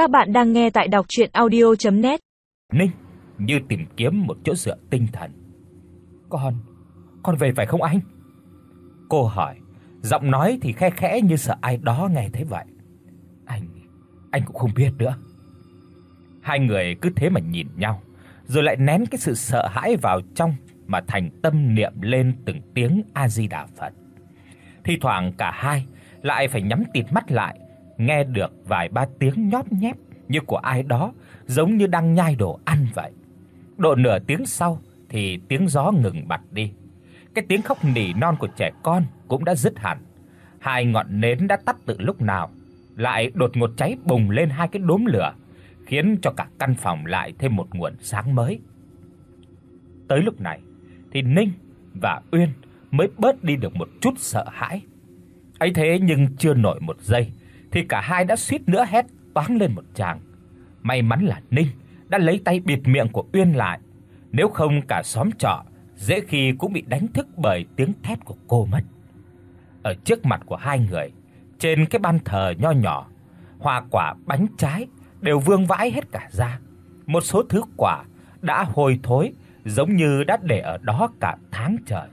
Các bạn đang nghe tại đọc audio net Ninh như tìm kiếm một chỗ dựa tinh thần. "Con, con về phải không anh?" Cô hỏi, giọng nói thì khe khẽ như sợ ai đó nghe thấy vậy. "Anh, anh cũng không biết nữa." Hai người cứ thế mà nhìn nhau, rồi lại nén cái sự sợ hãi vào trong mà thành tâm niệm lên từng tiếng A Di Đà Phật. Thì thoảng cả hai lại phải nhắm tịt mắt lại, nghe được vài ba tiếng nhóp nhép như của ai đó, giống như đang nhai đồ ăn vậy. Độ nửa tiếng sau thì tiếng gió ngừng bặt đi. Cái tiếng khóc nỉ non của trẻ con cũng đã dứt hẳn. Hai ngọn nến đã tắt từ lúc nào, lại đột ngột cháy bùng lên hai cái đốm lửa, khiến cho cả căn phòng lại thêm một nguồn sáng mới. Tới lúc này thì Ninh và Uyên mới bớt đi được một chút sợ hãi. Ấy thế nhưng chưa nổi một giây thì cả hai đã suýt nữa hét toáng lên một tràng. May mắn là Ninh đã lấy tay bịt miệng của Uyên lại, nếu không cả xóm trọ dễ khi cũng bị đánh thức bởi tiếng thét của cô mất. Ở trước mặt của hai người, trên cái ban thờ nho nhỏ, hoa quả bánh trái đều vương vãi hết cả ra. Một số thứ quả đã hôi thối, giống như đã để ở đó cả tháng trời.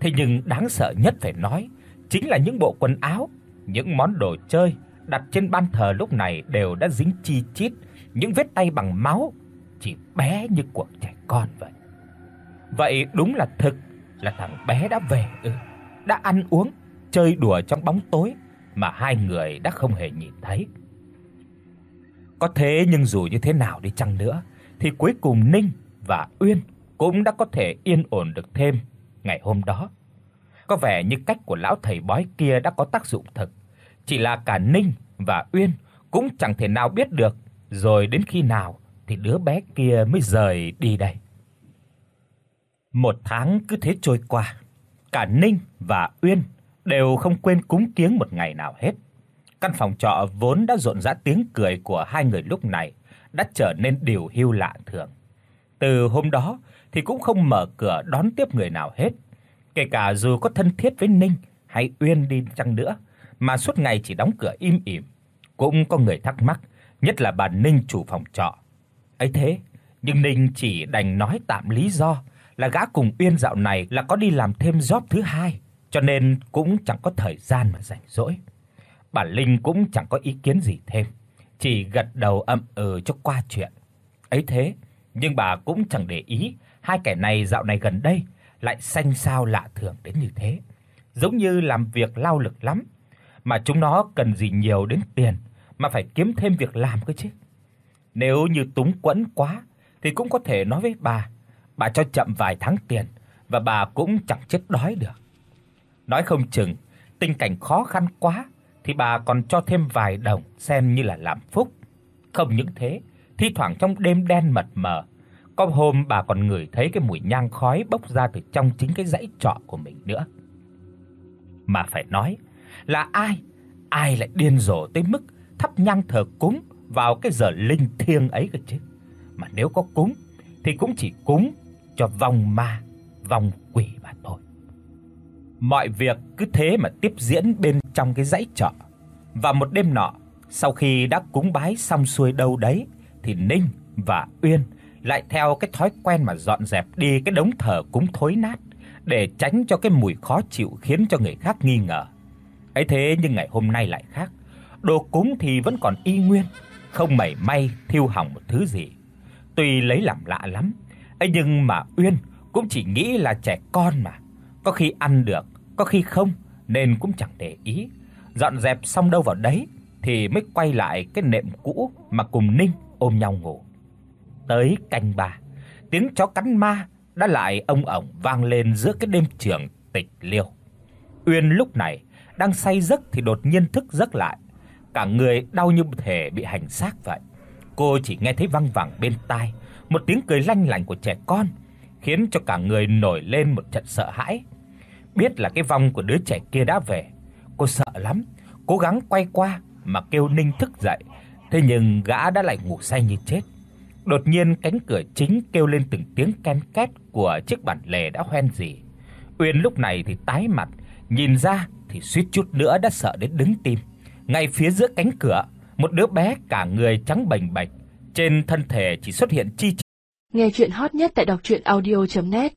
Thế nhưng đáng sợ nhất phải nói chính là những bộ quần áo, những món đồ chơi đặt trên ban thờ lúc này đều đã dính chi chít những vết tay bằng máu, chỉ bé như của trẻ con vậy. Vậy đúng là thực là thằng bé đã về ư? đã ăn uống, chơi đùa trong bóng tối mà hai người đã không hề nhìn thấy. Có thế nhưng dù như thế nào đi chăng nữa thì cuối cùng Ninh và Uyên cũng đã có thể yên ổn được thêm ngày hôm đó. Có vẻ như cách của lão thầy bói kia đã có tác dụng thực, chỉ là cả Ninh và Uyên cũng chẳng thể nào biết được rồi đến khi nào thì đứa bé kia mới rời đi đây. Một tháng cứ thế trôi qua, cả Ninh và Uyên đều không quên cúng kiếng một ngày nào hết. Căn phòng trọ vốn đã rộn rã tiếng cười của hai người lúc này đã trở nên điều hưu lạ thường. Từ hôm đó thì cũng không mở cửa đón tiếp người nào hết, kể cả dù có thân thiết với Ninh hay Uyên đi chăng nữa, mà suốt ngày chỉ đóng cửa im ỉm. Cũng có người thắc mắc, nhất là bà Ninh chủ phòng trọ. Ấy thế, nhưng Ninh chỉ đành nói tạm lý do là gã cùng Uyên dạo này là có đi làm thêm job thứ hai, cho nên cũng chẳng có thời gian mà rảnh rỗi. Bà Linh cũng chẳng có ý kiến gì thêm, chỉ gật đầu ậm ừ cho qua chuyện. Ấy thế, nhưng bà cũng chẳng để ý hai kẻ này dạo này gần đây lại xanh xao lạ thường đến như thế, giống như làm việc lao lực lắm, mà chúng nó cần gì nhiều đến tiền mà phải kiếm thêm việc làm cơ chứ. Nếu như túng quẫn quá thì cũng có thể nói với bà, bà cho chậm vài tháng tiền và bà cũng chẳng chết đói được. Nói không chừng tình cảnh khó khăn quá thì bà còn cho thêm vài đồng xem như là làm phúc. Không những thế, thi thoảng trong đêm đen mật mờ, có hôm bà còn ngửi thấy cái mùi nhang khói bốc ra từ trong chính cái dãy trọ của mình nữa. Mà phải nói là ai, ai lại điên rồ tới mức thắp nhang thờ cúng vào cái giờ linh thiêng ấy cơ chứ. Mà nếu có cúng thì cũng chỉ cúng cho vong ma, vong quỷ mà thôi. Mọi việc cứ thế mà tiếp diễn bên trong cái dãy trọ. Và một đêm nọ, sau khi đã cúng bái xong xuôi đâu đấy thì Ninh và Uyên lại theo cái thói quen mà dọn dẹp đi cái đống thờ cúng thối nát để tránh cho cái mùi khó chịu khiến cho người khác nghi ngờ. Ấy thế nhưng ngày hôm nay lại khác. Đồ cúng thì vẫn còn y nguyên, không mảy may thiêu hỏng một thứ gì. Tuy lấy làm lạ lắm, ấy nhưng mà Uyên cũng chỉ nghĩ là trẻ con mà, có khi ăn được, có khi không nên cũng chẳng để ý. Dọn dẹp xong đâu vào đấy thì mới quay lại cái nệm cũ mà cùng Ninh ôm nhau ngủ. Tới canh ba, tiếng chó cắn ma đã lại ông ổng vang lên giữa cái đêm trường tịch liêu. Uyên lúc này đang say giấc thì đột nhiên thức giấc lại, cả người đau như thể bị hành xác vậy. Cô chỉ nghe thấy vang vẳng bên tai một tiếng cười lanh lảnh của trẻ con, khiến cho cả người nổi lên một trận sợ hãi. Biết là cái vong của đứa trẻ kia đã về, cô sợ lắm, cố gắng quay qua mà kêu Ninh thức dậy, thế nhưng gã đã lại ngủ say như chết. Đột nhiên cánh cửa chính kêu lên từng tiếng ken két của chiếc bản lề đã hoen rỉ. Uyên lúc này thì tái mặt, nhìn ra thì suýt chút nữa đã sợ đến đứng tim. Ngay phía giữa cánh cửa, một đứa bé cả người trắng bềnh bạch, trên thân thể chỉ xuất hiện chi Nghe truyện hot nhất tại doctruyenaudio.net